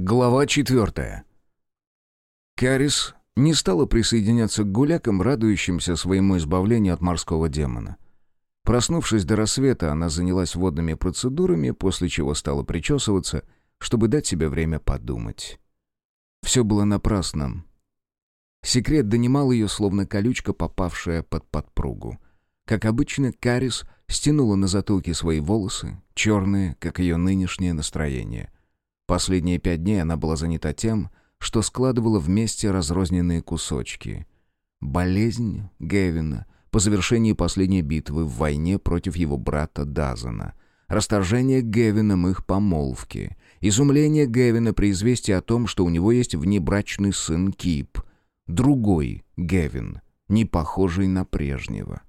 Глава четвертая. Карис не стала присоединяться к гулякам, радующимся своему избавлению от морского демона. Проснувшись до рассвета, она занялась водными процедурами, после чего стала причесываться, чтобы дать себе время подумать. Все было напрасно. Секрет донимал ее, словно колючка, попавшая под подпругу. Как обычно, Карис стянула на затылке свои волосы, черные, как ее нынешнее настроение — Последние пять дней она была занята тем, что складывала вместе разрозненные кусочки. Болезнь Гевина по завершении последней битвы в войне против его брата Дазана. Расторжение Гевином их помолвки. Изумление Гевина при известии о том, что у него есть внебрачный сын Кип. Другой Гевин, не похожий на прежнего.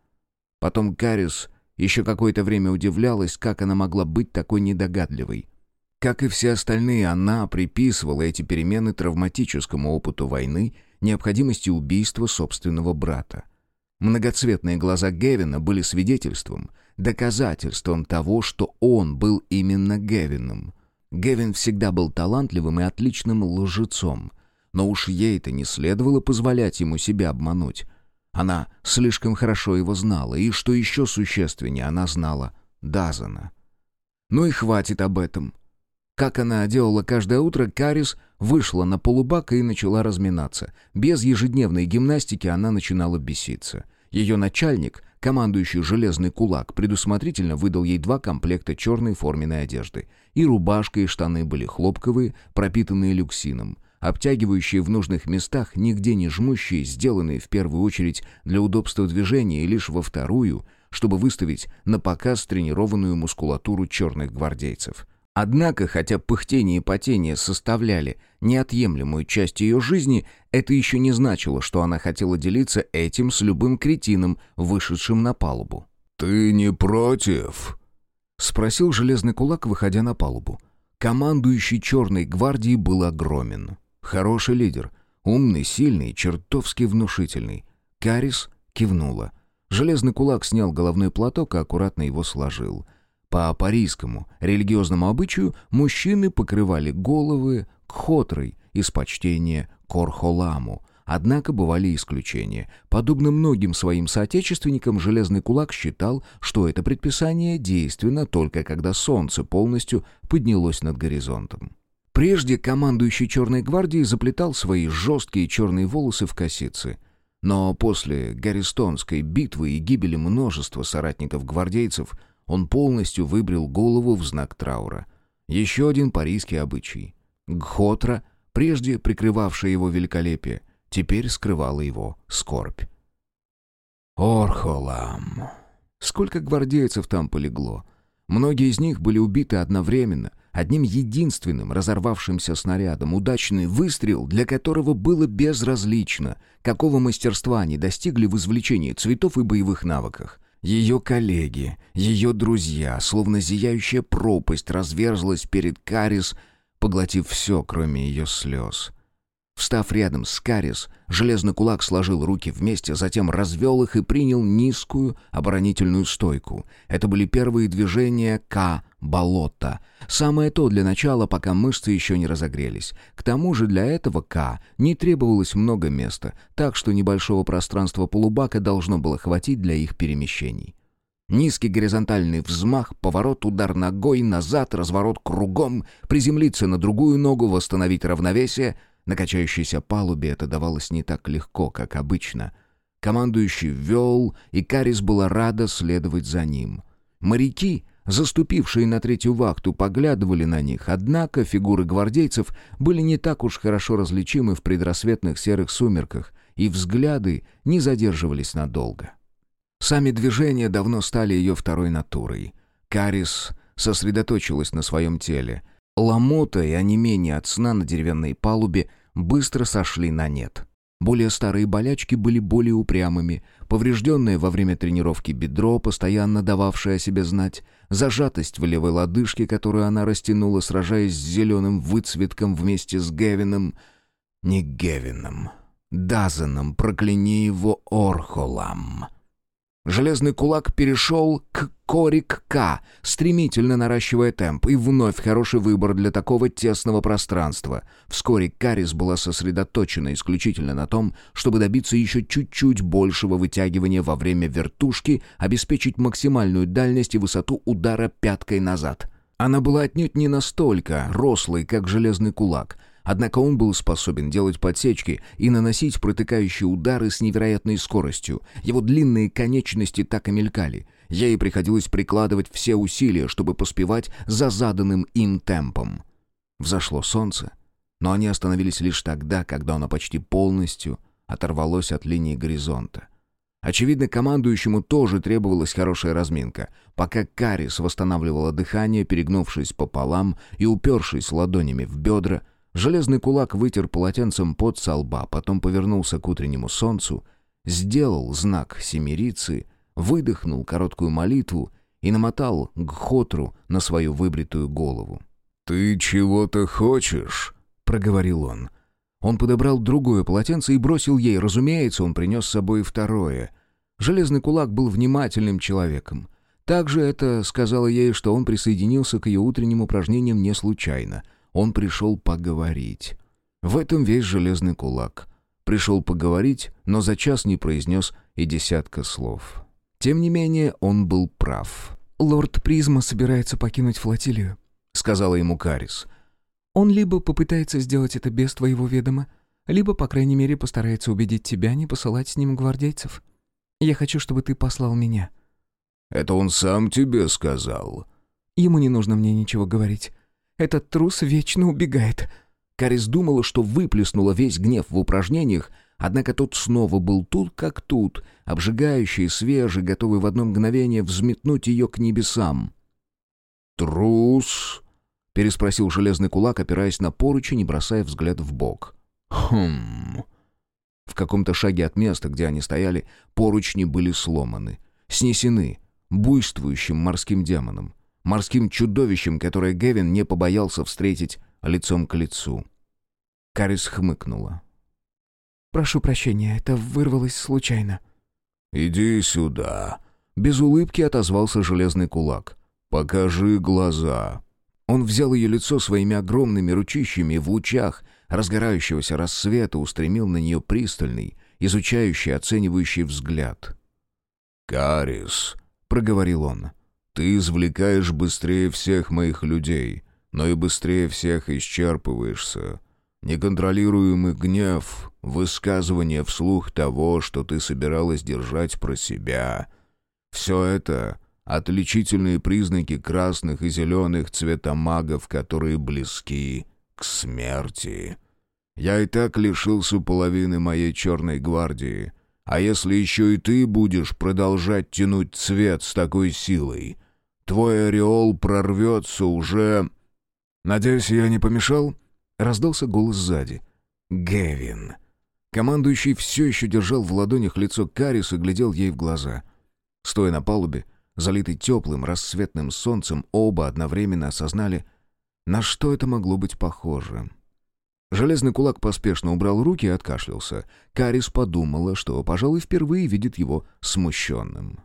Потом Карис еще какое-то время удивлялась, как она могла быть такой недогадливой. Как и все остальные, она приписывала эти перемены травматическому опыту войны, необходимости убийства собственного брата. Многоцветные глаза Гевина были свидетельством, доказательством того, что он был именно Гевином. Гевин всегда был талантливым и отличным лжецом, но уж ей-то не следовало позволять ему себя обмануть. Она слишком хорошо его знала, и, что еще существеннее, она знала Дазана. Ну и хватит об этом. Как она делала каждое утро, Карис вышла на полубак и начала разминаться. Без ежедневной гимнастики она начинала беситься. Ее начальник, командующий «Железный кулак», предусмотрительно выдал ей два комплекта черной форменной одежды. И рубашка, и штаны были хлопковые, пропитанные люксином. Обтягивающие в нужных местах, нигде не жмущие, сделанные в первую очередь для удобства движения и лишь во вторую, чтобы выставить на показ тренированную мускулатуру черных гвардейцев. Однако, хотя пыхтение и потение составляли неотъемлемую часть ее жизни, это еще не значило, что она хотела делиться этим с любым кретином, вышедшим на палубу. «Ты не против?» — спросил железный кулак, выходя на палубу. Командующий черной гвардией был огромен. Хороший лидер, умный, сильный, чертовски внушительный. Карис кивнула. Железный кулак снял головной платок и аккуратно его сложил — по парийскому религиозному обычаю мужчины покрывали головы кхотрой из почтения к Орхоламу, Однако бывали исключения. Подобно многим своим соотечественникам, Железный Кулак считал, что это предписание действенно только когда солнце полностью поднялось над горизонтом. Прежде командующий Черной гвардией заплетал свои жесткие черные волосы в косицы. Но после Гаристонской битвы и гибели множества соратников-гвардейцев он полностью выбрил голову в знак траура. Еще один парийский обычай. Гхотра, прежде прикрывавшая его великолепие, теперь скрывала его скорбь. Орхолам. Сколько гвардейцев там полегло. Многие из них были убиты одновременно, одним единственным разорвавшимся снарядом, удачный выстрел, для которого было безразлично, какого мастерства они достигли в извлечении цветов и боевых навыках. Ее коллеги, ее друзья, словно зияющая пропасть, разверзлась перед Карис, поглотив все, кроме ее слез. Встав рядом с Карис, железный кулак сложил руки вместе, затем развел их и принял низкую оборонительную стойку. Это были первые движения К болота. Самое то для начала, пока мышцы еще не разогрелись. К тому же для этого К не требовалось много места, так что небольшого пространства полубака должно было хватить для их перемещений. Низкий горизонтальный взмах, поворот, удар ногой, назад, разворот кругом, приземлиться на другую ногу, восстановить равновесие — на качающейся палубе это давалось не так легко, как обычно. Командующий вел, и Карис была рада следовать за ним. Моряки, заступившие на третью вахту, поглядывали на них, однако фигуры гвардейцев были не так уж хорошо различимы в предрассветных серых сумерках, и взгляды не задерживались надолго. Сами движения давно стали ее второй натурой. Карис сосредоточилась на своем теле. Ломота и онемение от сна на деревянной палубе быстро сошли на нет. Более старые болячки были более упрямыми, поврежденное во время тренировки бедро, постоянно дававшее о себе знать, зажатость в левой лодыжке, которую она растянула, сражаясь с зеленым выцветком вместе с Гевином. Не Гевином, Дазаном, прокляни его Орхолам. Железный кулак перешел к Корик К, стремительно наращивая темп, и вновь хороший выбор для такого тесного пространства. Вскоре Карис была сосредоточена исключительно на том, чтобы добиться еще чуть-чуть большего вытягивания во время вертушки, обеспечить максимальную дальность и высоту удара пяткой назад. Она была отнюдь не настолько рослой, как железный кулак — Однако он был способен делать подсечки и наносить протыкающие удары с невероятной скоростью. Его длинные конечности так и мелькали. Ей приходилось прикладывать все усилия, чтобы поспевать за заданным им темпом. Взошло солнце, но они остановились лишь тогда, когда оно почти полностью оторвалось от линии горизонта. Очевидно, командующему тоже требовалась хорошая разминка. Пока Карис восстанавливала дыхание, перегнувшись пополам и упершись ладонями в бедра, Железный кулак вытер полотенцем под со лба, потом повернулся к утреннему солнцу, сделал знак семирицы, выдохнул короткую молитву и намотал гхотру на свою выбритую голову. «Ты чего-то хочешь?» — проговорил он. Он подобрал другое полотенце и бросил ей. Разумеется, он принес с собой второе. Железный кулак был внимательным человеком. Также это сказала ей, что он присоединился к ее утренним упражнениям не случайно — он пришел поговорить. В этом весь железный кулак. Пришел поговорить, но за час не произнес и десятка слов. Тем не менее, он был прав. «Лорд Призма собирается покинуть флотилию», — сказала ему Карис. «Он либо попытается сделать это без твоего ведома, либо, по крайней мере, постарается убедить тебя не посылать с ним гвардейцев. Я хочу, чтобы ты послал меня». «Это он сам тебе сказал?» «Ему не нужно мне ничего говорить. Этот трус вечно убегает». Карис думала, что выплеснула весь гнев в упражнениях, однако тот снова был тут как тут, обжигающий, свежий, готовый в одно мгновение взметнуть ее к небесам. «Трус?» — переспросил железный кулак, опираясь на поручень и бросая взгляд в бок. «Хм...» В каком-то шаге от места, где они стояли, поручни были сломаны, снесены буйствующим морским демоном морским чудовищем, которое Гевин не побоялся встретить лицом к лицу. Карис хмыкнула. «Прошу прощения, это вырвалось случайно». «Иди сюда», — без улыбки отозвался железный кулак. «Покажи глаза». Он взял ее лицо своими огромными ручищами в лучах разгорающегося рассвета устремил на нее пристальный, изучающий, оценивающий взгляд. «Карис», — проговорил он, ты извлекаешь быстрее всех моих людей, но и быстрее всех исчерпываешься. Неконтролируемый гнев, высказывание вслух того, что ты собиралась держать про себя. Все это — отличительные признаки красных и зеленых цветомагов, которые близки к смерти. Я и так лишился половины моей черной гвардии. А если еще и ты будешь продолжать тянуть цвет с такой силой, Твой ореол прорвется уже...» «Надеюсь, я не помешал?» — раздался голос сзади. «Гевин». Командующий все еще держал в ладонях лицо Карис и глядел ей в глаза. Стоя на палубе, залитый теплым рассветным солнцем, оба одновременно осознали, на что это могло быть похоже. Железный кулак поспешно убрал руки и откашлялся. Карис подумала, что, пожалуй, впервые видит его смущенным.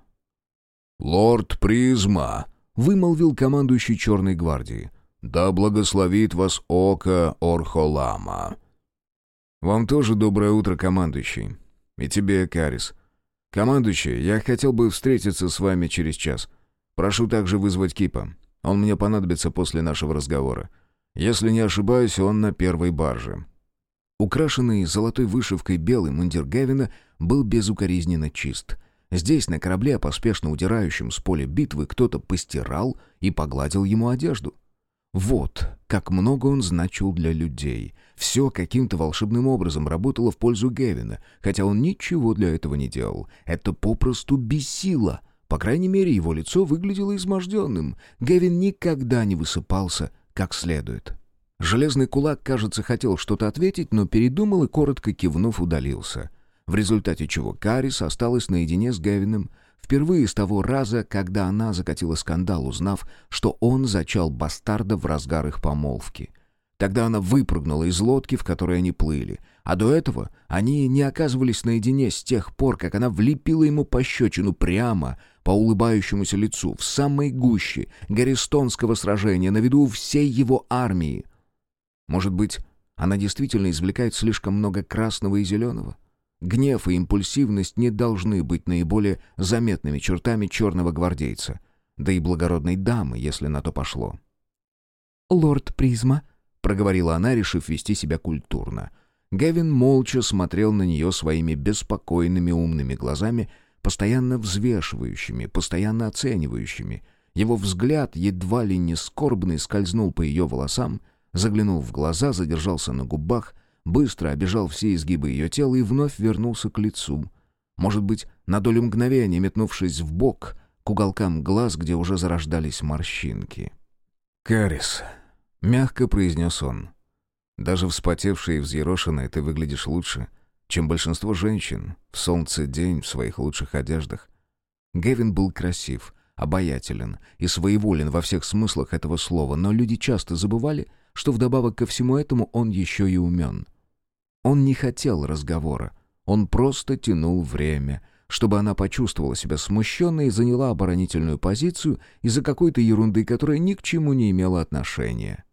«Лорд Призма!» — вымолвил командующий Черной гвардии. «Да благословит вас око Орхолама!» «Вам тоже доброе утро, командующий. И тебе, Карис. Командующий, я хотел бы встретиться с вами через час. Прошу также вызвать Кипа. Он мне понадобится после нашего разговора. Если не ошибаюсь, он на первой барже». Украшенный золотой вышивкой белый мундир Гевина был безукоризненно чист — Здесь, на корабле, поспешно удирающем с поля битвы, кто-то постирал и погладил ему одежду. Вот, как много он значил для людей. Все каким-то волшебным образом работало в пользу Гевина, хотя он ничего для этого не делал. Это попросту бесило. По крайней мере, его лицо выглядело изможденным. Гевин никогда не высыпался как следует. Железный кулак, кажется, хотел что-то ответить, но передумал и, коротко кивнув, удалился в результате чего Карис осталась наедине с Гевином впервые с того раза, когда она закатила скандал, узнав, что он зачал бастарда в разгар их помолвки. Тогда она выпрыгнула из лодки, в которой они плыли. А до этого они не оказывались наедине с тех пор, как она влепила ему пощечину прямо по улыбающемуся лицу, в самой гуще Гористонского сражения, на виду всей его армии. Может быть, она действительно извлекает слишком много красного и зеленого? Гнев и импульсивность не должны быть наиболее заметными чертами черного гвардейца, да и благородной дамы, если на то пошло. «Лорд Призма», — проговорила она, решив вести себя культурно. Гевин молча смотрел на нее своими беспокойными умными глазами, постоянно взвешивающими, постоянно оценивающими. Его взгляд, едва ли не скорбный, скользнул по ее волосам, заглянул в глаза, задержался на губах, быстро обежал все изгибы ее тела и вновь вернулся к лицу. Может быть, на долю мгновения, метнувшись в бок, к уголкам глаз, где уже зарождались морщинки. «Карис», — мягко произнес он, — «даже вспотевший и взъерошенный ты выглядишь лучше, чем большинство женщин в солнце день в своих лучших одеждах». Гевин был красив, обаятелен и своеволен во всех смыслах этого слова, но люди часто забывали, что вдобавок ко всему этому он еще и умен. Он не хотел разговора, он просто тянул время — чтобы она почувствовала себя смущенной и заняла оборонительную позицию из-за какой-то ерунды, которая ни к чему не имела отношения.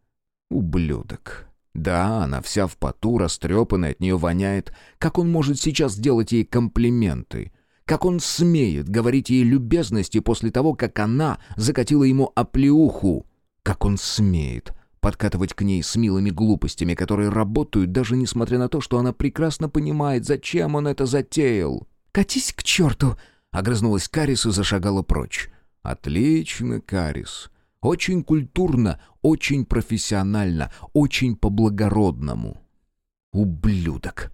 Ублюдок. Да, она вся в поту, растрепанная, от нее воняет. Как он может сейчас сделать ей комплименты? Как он смеет говорить ей любезности после того, как она закатила ему оплеуху? Как он смеет подкатывать к ней с милыми глупостями, которые работают, даже несмотря на то, что она прекрасно понимает, зачем он это затеял? «Катись к черту!» — огрызнулась Карис и зашагала прочь. «Отлично, Карис. Очень культурно, очень профессионально, очень по-благородному». «Ублюдок!»